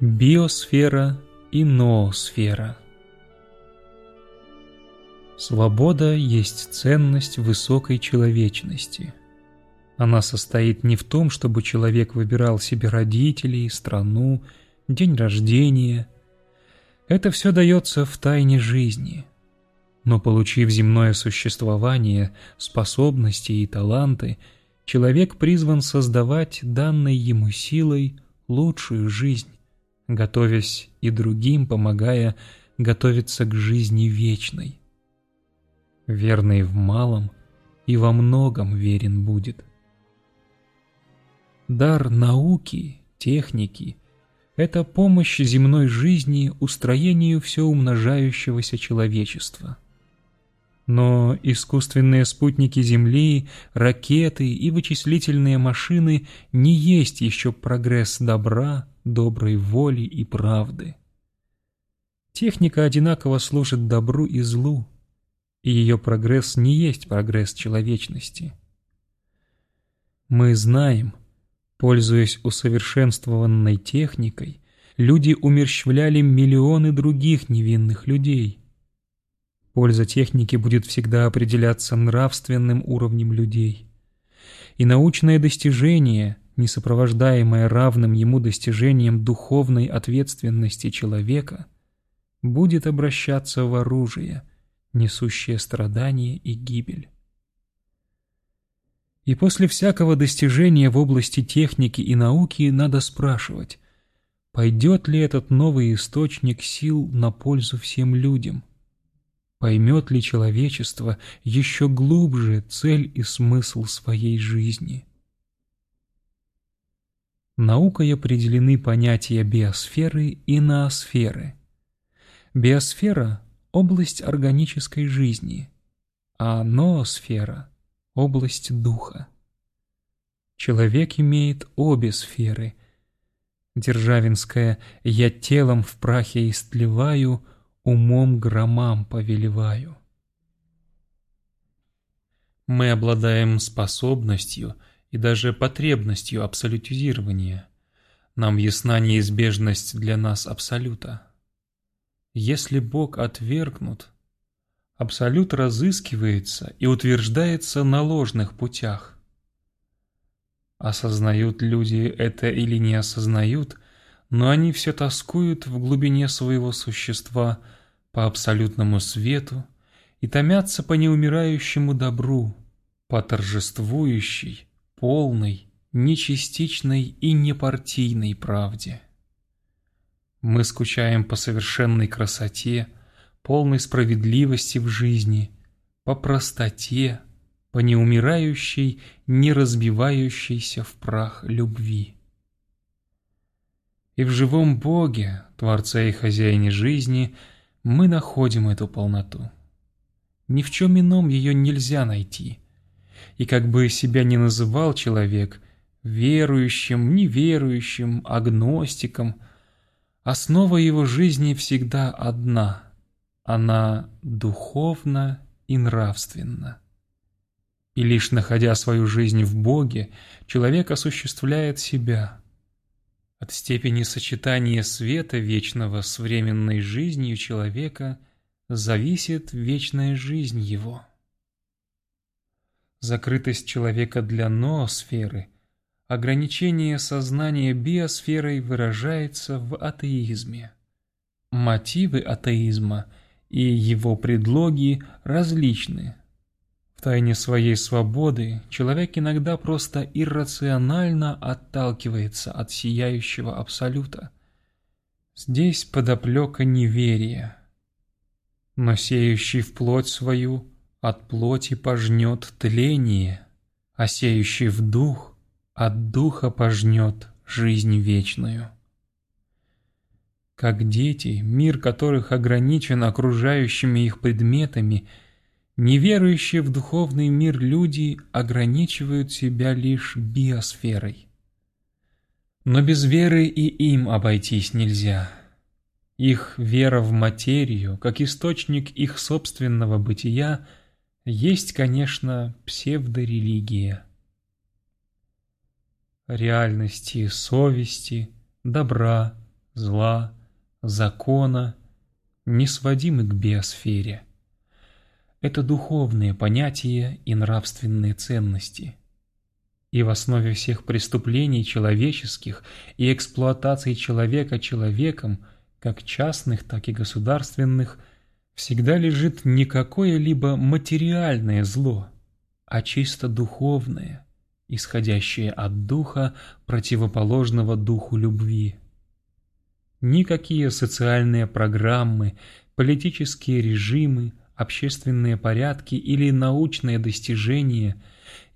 Биосфера и ноосфера. Свобода есть ценность высокой человечности. Она состоит не в том, чтобы человек выбирал себе родителей, страну, день рождения. Это все дается в тайне жизни. Но получив земное существование, способности и таланты, человек призван создавать данной ему силой лучшую жизнь, готовясь и другим помогая готовиться к жизни вечной. Верный в малом и во многом верен будет. Дар науки, техники — это помощь земной жизни устроению все умножающегося человечества. Но искусственные спутники Земли, ракеты и вычислительные машины не есть еще прогресс добра, доброй воли и правды. Техника одинаково служит добру и злу, и ее прогресс не есть прогресс человечности. Мы знаем, Пользуясь усовершенствованной техникой, люди умерщвляли миллионы других невинных людей. Польза техники будет всегда определяться нравственным уровнем людей. И научное достижение, не сопровождаемое равным ему достижением духовной ответственности человека, будет обращаться в оружие, несущее страдания и гибель. И после всякого достижения в области техники и науки надо спрашивать, пойдет ли этот новый источник сил на пользу всем людям? Поймет ли человечество еще глубже цель и смысл своей жизни? Наукой определены понятия биосферы и ноосферы. Биосфера – область органической жизни, а ноосфера – область духа. Человек имеет обе сферы. Державинская «я телом в прахе истлеваю, умом громам повелеваю». Мы обладаем способностью и даже потребностью абсолютизирования. Нам ясна неизбежность для нас абсолюта. Если Бог отвергнут – Абсолют разыскивается и утверждается на ложных путях. Осознают люди это или не осознают, но они все тоскуют в глубине своего существа по абсолютному свету и томятся по неумирающему добру, по торжествующей, полной, нечастичной и непартийной правде. Мы скучаем по совершенной красоте, полной справедливости в жизни, по простоте, по неумирающей, не разбивающейся в прах любви. И в живом Боге, Творце и Хозяине жизни, мы находим эту полноту. Ни в чем ином ее нельзя найти. И как бы себя ни называл человек, верующим, неверующим, агностиком, основа его жизни всегда одна — она духовна и нравственна. И лишь находя свою жизнь в Боге, человек осуществляет себя. От степени сочетания света вечного с временной жизнью человека зависит вечная жизнь его. Закрытость человека для ноосферы, ограничение сознания биосферой выражается в атеизме. Мотивы атеизма – и его предлоги различны. В тайне своей свободы человек иногда просто иррационально отталкивается от сияющего Абсолюта. Здесь подоплека неверия. Но сеющий в плоть свою от плоти пожнет тление, а сеющий в дух от духа пожнет жизнь вечную. Как дети, мир которых ограничен окружающими их предметами, неверующие в духовный мир люди ограничивают себя лишь биосферой. Но без веры и им обойтись нельзя. Их вера в материю, как источник их собственного бытия, есть, конечно, псевдорелигия. Реальности совести, добра, зла, закона не сводимы к биосфере. Это духовные понятия и нравственные ценности. И в основе всех преступлений человеческих и эксплуатации человека человеком, как частных, так и государственных, всегда лежит не какое-либо материальное зло, а чисто духовное, исходящее от духа, противоположного духу любви. Никакие социальные программы, политические режимы, общественные порядки или научные достижения,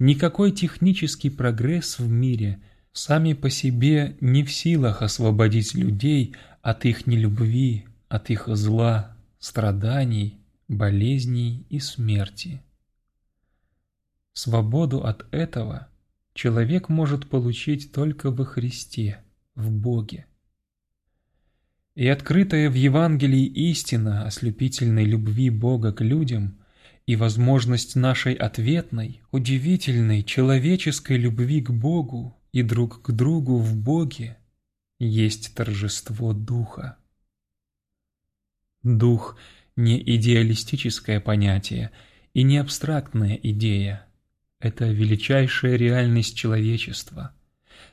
никакой технический прогресс в мире сами по себе не в силах освободить людей от их нелюбви, от их зла, страданий, болезней и смерти. Свободу от этого человек может получить только во Христе, в Боге. И открытая в Евангелии истина ослепительной любви Бога к людям и возможность нашей ответной, удивительной человеческой любви к Богу и друг к другу в Боге есть торжество Духа. Дух – не идеалистическое понятие и не абстрактная идея. Это величайшая реальность человечества.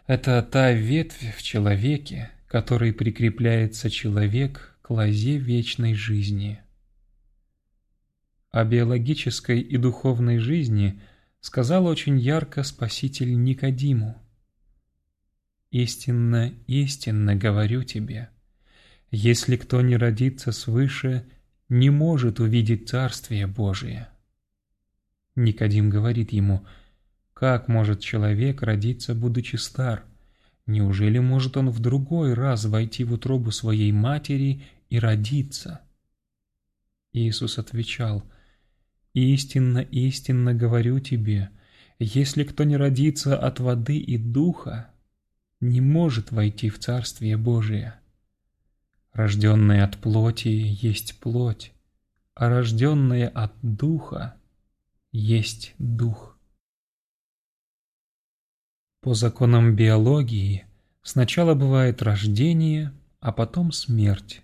Это та ветвь в человеке, которой прикрепляется человек к лозе вечной жизни. О биологической и духовной жизни сказал очень ярко Спаситель Никодиму. «Истинно, истинно говорю тебе, если кто не родится свыше, не может увидеть Царствие Божие». Никодим говорит ему, «Как может человек родиться, будучи стар?» Неужели может он в другой раз войти в утробу своей матери и родиться? Иисус отвечал, «Истинно, истинно говорю тебе, если кто не родится от воды и духа, не может войти в Царствие Божие. Рожденное от плоти есть плоть, а рожденное от духа есть дух». По законам биологии сначала бывает рождение, а потом смерть.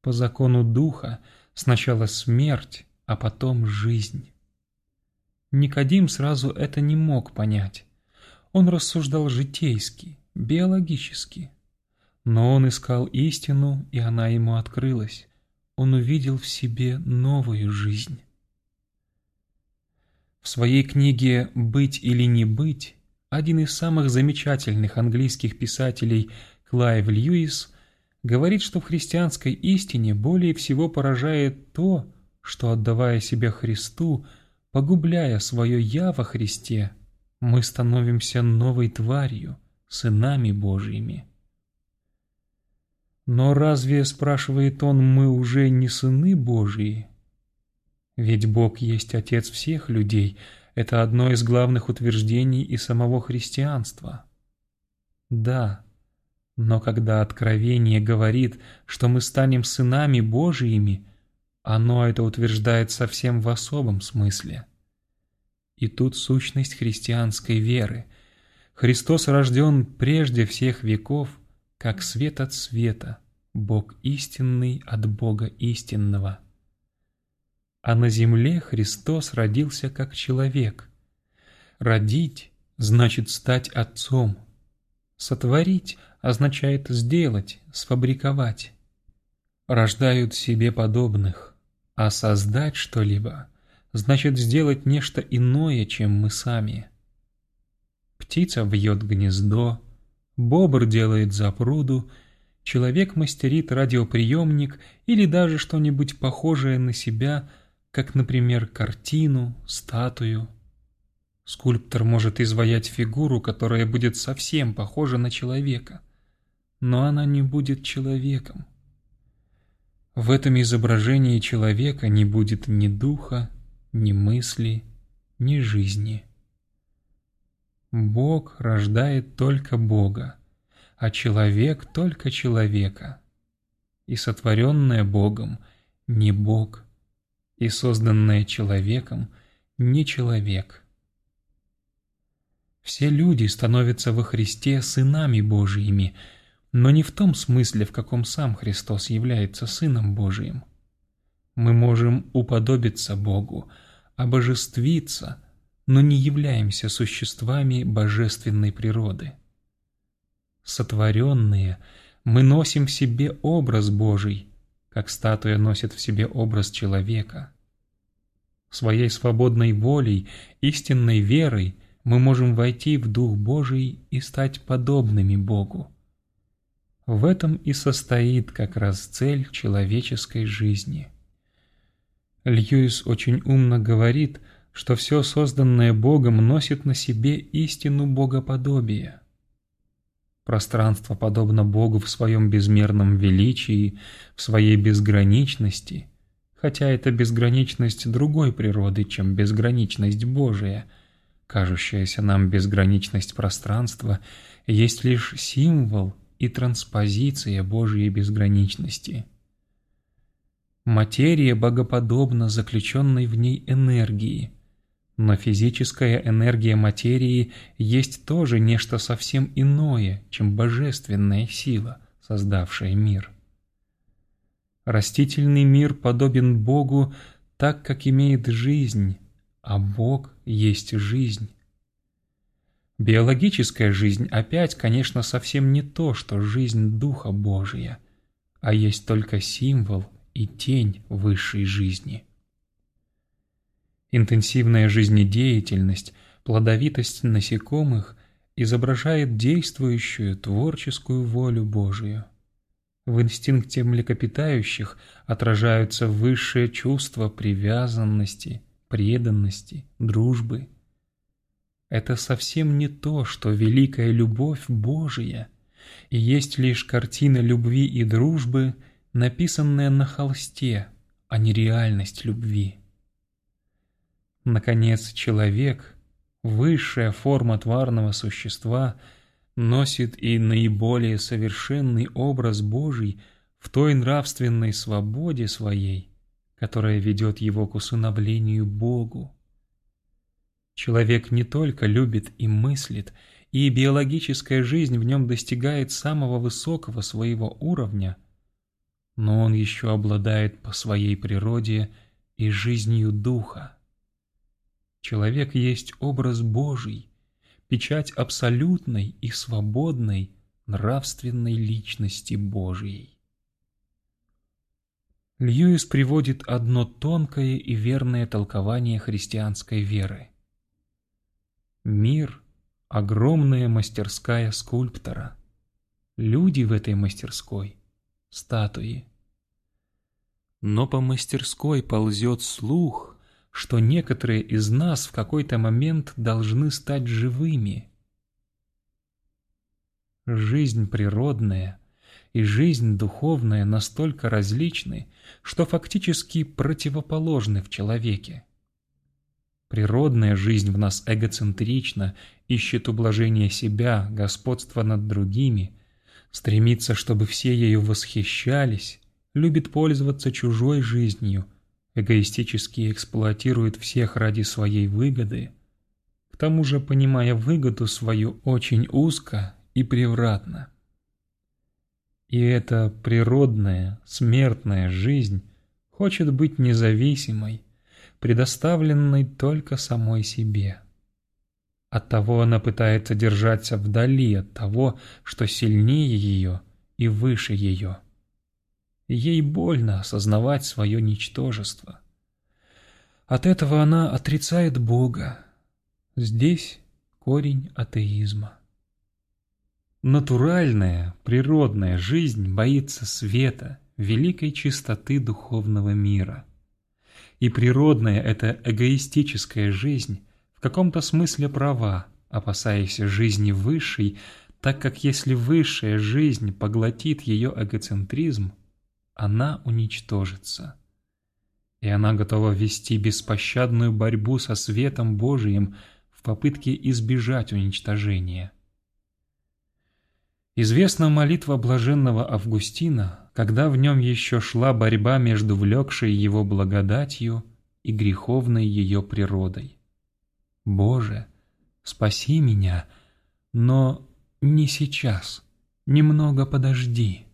По закону духа сначала смерть, а потом жизнь. Никодим сразу это не мог понять. Он рассуждал житейски, биологически. Но он искал истину, и она ему открылась. Он увидел в себе новую жизнь. В своей книге «Быть или не быть» один из самых замечательных английских писателей Клайв Льюис говорит, что в христианской истине более всего поражает то, что, отдавая себя Христу, погубляя свое «я» во Христе, мы становимся новой тварью, сынами Божьими. Но разве, спрашивает он, мы уже не сыны Божьи? Ведь Бог есть Отец всех людей – это одно из главных утверждений и самого христианства. Да, но когда Откровение говорит, что мы станем сынами Божиими, оно это утверждает совсем в особом смысле. И тут сущность христианской веры. Христос рожден прежде всех веков, как свет от света, Бог истинный от Бога истинного. А на земле Христос родился как человек. Родить значит стать отцом. Сотворить означает сделать, сфабриковать. Рождают себе подобных, а создать что-либо значит сделать нечто иное, чем мы сами. Птица вьет гнездо, бобр делает запруду, человек мастерит радиоприемник или даже что-нибудь похожее на себя – как, например, картину, статую. Скульптор может изваять фигуру, которая будет совсем похожа на человека, но она не будет человеком. В этом изображении человека не будет ни духа, ни мысли, ни жизни. Бог рождает только Бога, а человек только человека. И сотворенное Богом не Бог, и созданное человеком не человек. Все люди становятся во Христе сынами Божиими, но не в том смысле, в каком сам Христос является Сыном Божиим. Мы можем уподобиться Богу, обожествиться, но не являемся существами божественной природы. Сотворенные, мы носим в себе образ Божий, как статуя носит в себе образ человека. Своей свободной волей, истинной верой мы можем войти в Дух Божий и стать подобными Богу. В этом и состоит как раз цель человеческой жизни. Льюис очень умно говорит, что все созданное Богом носит на себе истину богоподобия. Пространство подобно Богу в своем безмерном величии, в своей безграничности, хотя это безграничность другой природы, чем безграничность Божия. Кажущаяся нам безграничность пространства есть лишь символ и транспозиция Божьей безграничности. Материя богоподобна заключенной в ней энергии, но физическая энергия материи есть тоже нечто совсем иное, чем божественная сила, создавшая мир. Растительный мир подобен Богу так, как имеет жизнь, а Бог есть жизнь. Биологическая жизнь опять, конечно, совсем не то, что жизнь Духа Божия, а есть только символ и тень высшей жизни. Интенсивная жизнедеятельность, плодовитость насекомых изображает действующую творческую волю Божию. В инстинкте млекопитающих отражаются высшие чувства привязанности, преданности, дружбы – это совсем не то, что великая любовь Божия, и есть лишь картина любви и дружбы, написанная на холсте, а не реальность любви. Наконец, человек, высшая форма тварного существа, носит и наиболее совершенный образ Божий в той нравственной свободе своей, которая ведет его к усыновлению Богу. Человек не только любит и мыслит, и биологическая жизнь в нем достигает самого высокого своего уровня, но он еще обладает по своей природе и жизнью духа. Человек есть образ Божий, печать абсолютной и свободной нравственной личности Божией. Льюис приводит одно тонкое и верное толкование христианской веры. Мир — огромная мастерская скульптора. Люди в этой мастерской — статуи. Но по мастерской ползет слух, что некоторые из нас в какой-то момент должны стать живыми. Жизнь природная и жизнь духовная настолько различны, что фактически противоположны в человеке. Природная жизнь в нас эгоцентрична, ищет ублажения себя, господства над другими, стремится, чтобы все ею восхищались, любит пользоваться чужой жизнью, эгоистически эксплуатирует всех ради своей выгоды, к тому же понимая выгоду свою очень узко и превратно. И эта природная, смертная жизнь хочет быть независимой, предоставленной только самой себе. Оттого она пытается держаться вдали от того, что сильнее ее и выше ее. Ей больно осознавать свое ничтожество. От этого она отрицает Бога. Здесь корень атеизма. Натуральная, природная жизнь боится света, великой чистоты духовного мира – и природная эта эгоистическая жизнь в каком-то смысле права, опасаясь жизни высшей, так как если высшая жизнь поглотит ее эгоцентризм, она уничтожится. И она готова вести беспощадную борьбу со светом Божиим в попытке избежать уничтожения. Известна молитва блаженного Августина, когда в нем еще шла борьба между влекшей его благодатью и греховной ее природой. «Боже, спаси меня, но не сейчас, немного подожди.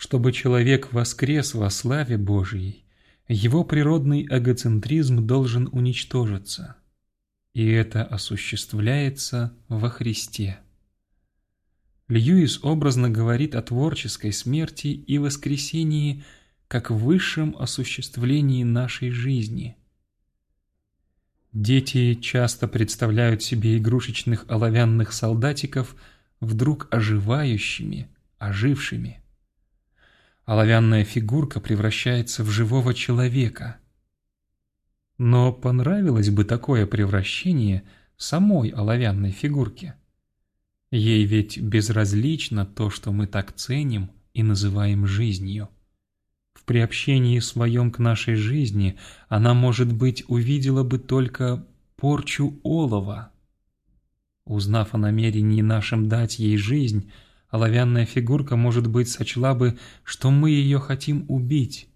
Чтобы человек воскрес во славе Божией, его природный эгоцентризм должен уничтожиться, и это осуществляется во Христе. Льюис образно говорит о творческой смерти и воскресении как высшем осуществлении нашей жизни. Дети часто представляют себе игрушечных оловянных солдатиков вдруг оживающими, ожившими оловянная фигурка превращается в живого человека. Но понравилось бы такое превращение самой оловянной фигурке. Ей ведь безразлично то, что мы так ценим и называем жизнью. В приобщении своем к нашей жизни она, может быть, увидела бы только порчу олова. Узнав о намерении нашем дать ей жизнь, оловянная фигурка, может быть, сочла бы, что мы ее хотим убить,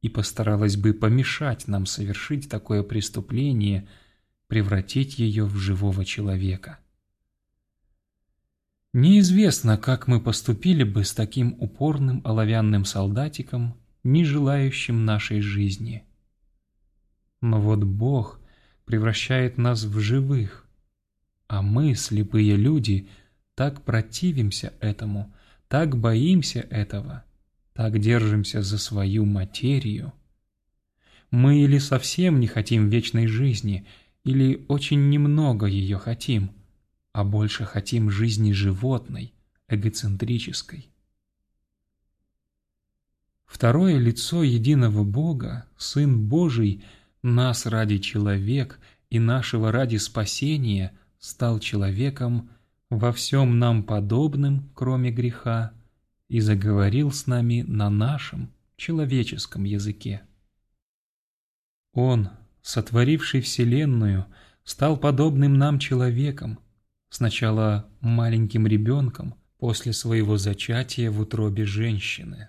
и постаралась бы помешать нам совершить такое преступление, превратить ее в живого человека. Неизвестно, как мы поступили бы с таким упорным оловянным солдатиком, не желающим нашей жизни. Но вот Бог превращает нас в живых, а мы, слепые люди, — так противимся этому, так боимся этого, так держимся за свою материю. Мы или совсем не хотим вечной жизни, или очень немного ее хотим, а больше хотим жизни животной, эгоцентрической. Второе лицо единого Бога, Сын Божий, нас ради человек и нашего ради спасения, стал человеком во всем нам подобным, кроме греха, и заговорил с нами на нашем человеческом языке. Он, сотворивший Вселенную, стал подобным нам человеком, сначала маленьким ребенком, после своего зачатия в утробе женщины.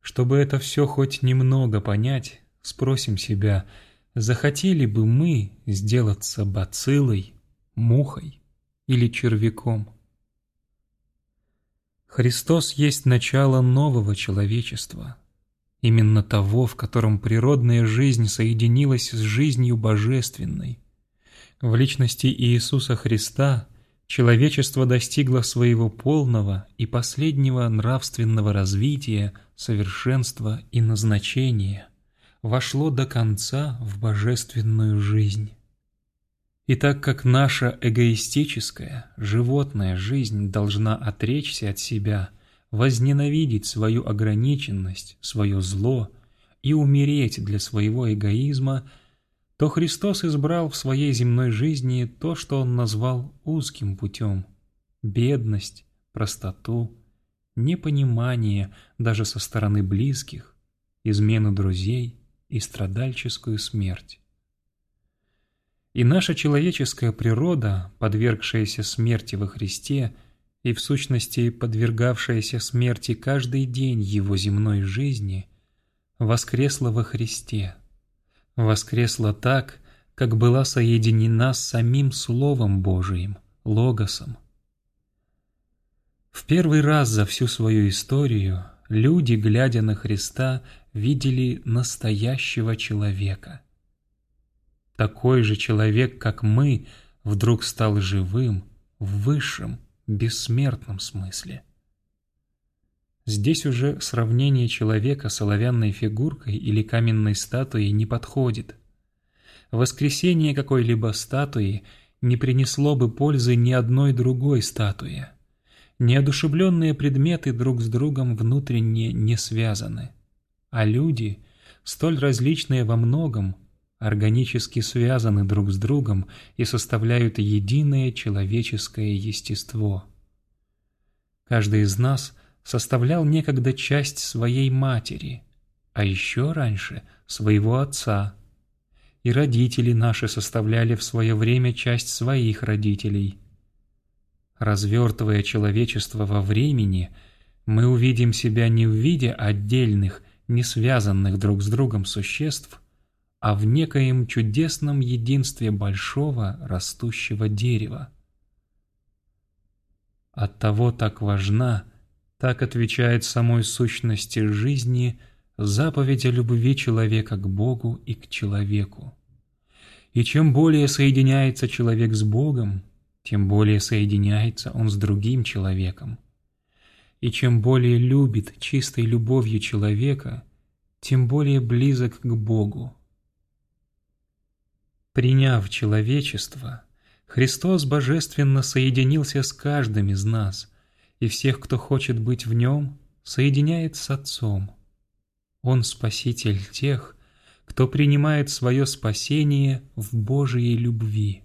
Чтобы это все хоть немного понять, спросим себя, захотели бы мы сделаться бациллой, мухой? Или червяком. Христос есть начало нового человечества, именно того, в котором природная жизнь соединилась с жизнью божественной. В личности Иисуса Христа человечество достигло своего полного и последнего нравственного развития, совершенства и назначения, вошло до конца в божественную жизнь. И так как наша эгоистическая, животная жизнь должна отречься от себя, возненавидеть свою ограниченность, свое зло и умереть для своего эгоизма, то Христос избрал в своей земной жизни то, что Он назвал узким путем – бедность, простоту, непонимание даже со стороны близких, измену друзей и страдальческую смерть. И наша человеческая природа, подвергшаяся смерти во Христе и в сущности подвергавшаяся смерти каждый день его земной жизни, воскресла во Христе. Воскресла так, как была соединена с самим Словом Божиим, Логосом. В первый раз за всю свою историю люди, глядя на Христа, видели настоящего человека – такой же человек, как мы, вдруг стал живым в высшем, бессмертном смысле. Здесь уже сравнение человека с оловянной фигуркой или каменной статуей не подходит. Воскресение какой-либо статуи не принесло бы пользы ни одной другой статуе. Неодушевленные предметы друг с другом внутренне не связаны, а люди, столь различные во многом, органически связаны друг с другом и составляют единое человеческое естество. Каждый из нас составлял некогда часть своей матери, а еще раньше своего отца. И родители наши составляли в свое время часть своих родителей. Развертывая человечество во времени, мы увидим себя не в виде отдельных, не связанных друг с другом существ, а в некоем чудесном единстве большого растущего дерева. Оттого так важна, так отвечает самой сущности жизни заповедь о любви человека к Богу и к человеку. И чем более соединяется человек с Богом, тем более соединяется он с другим человеком. И чем более любит чистой любовью человека, тем более близок к Богу. Приняв человечество, Христос божественно соединился с каждым из нас, и всех, кто хочет быть в Нем, соединяет с Отцом. Он Спаситель тех, кто принимает свое спасение в Божией любви.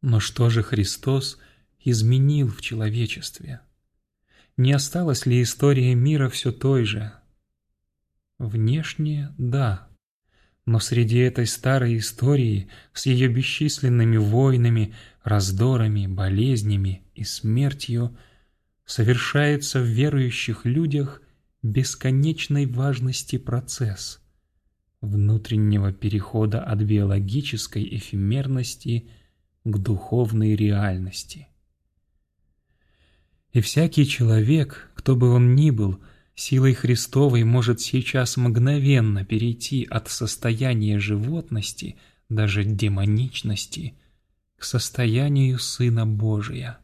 Но что же Христос изменил в человечестве? Не осталась ли история мира все той же? Внешне – да. Но среди этой старой истории с ее бесчисленными войнами, раздорами, болезнями и смертью совершается в верующих людях бесконечной важности процесс внутреннего перехода от биологической эфемерности к духовной реальности. И всякий человек, кто бы он ни был, силой Христовой может сейчас мгновенно перейти от состояния животности, даже демоничности, к состоянию Сына Божия.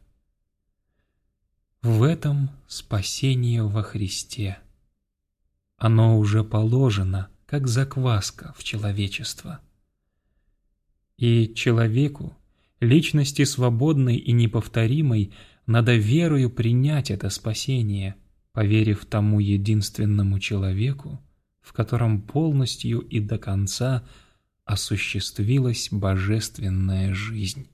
В этом спасение во Христе. Оно уже положено, как закваска в человечество. И человеку, личности свободной и неповторимой, надо верою принять это спасение, поверив тому единственному человеку, в котором полностью и до конца осуществилась божественная жизнь.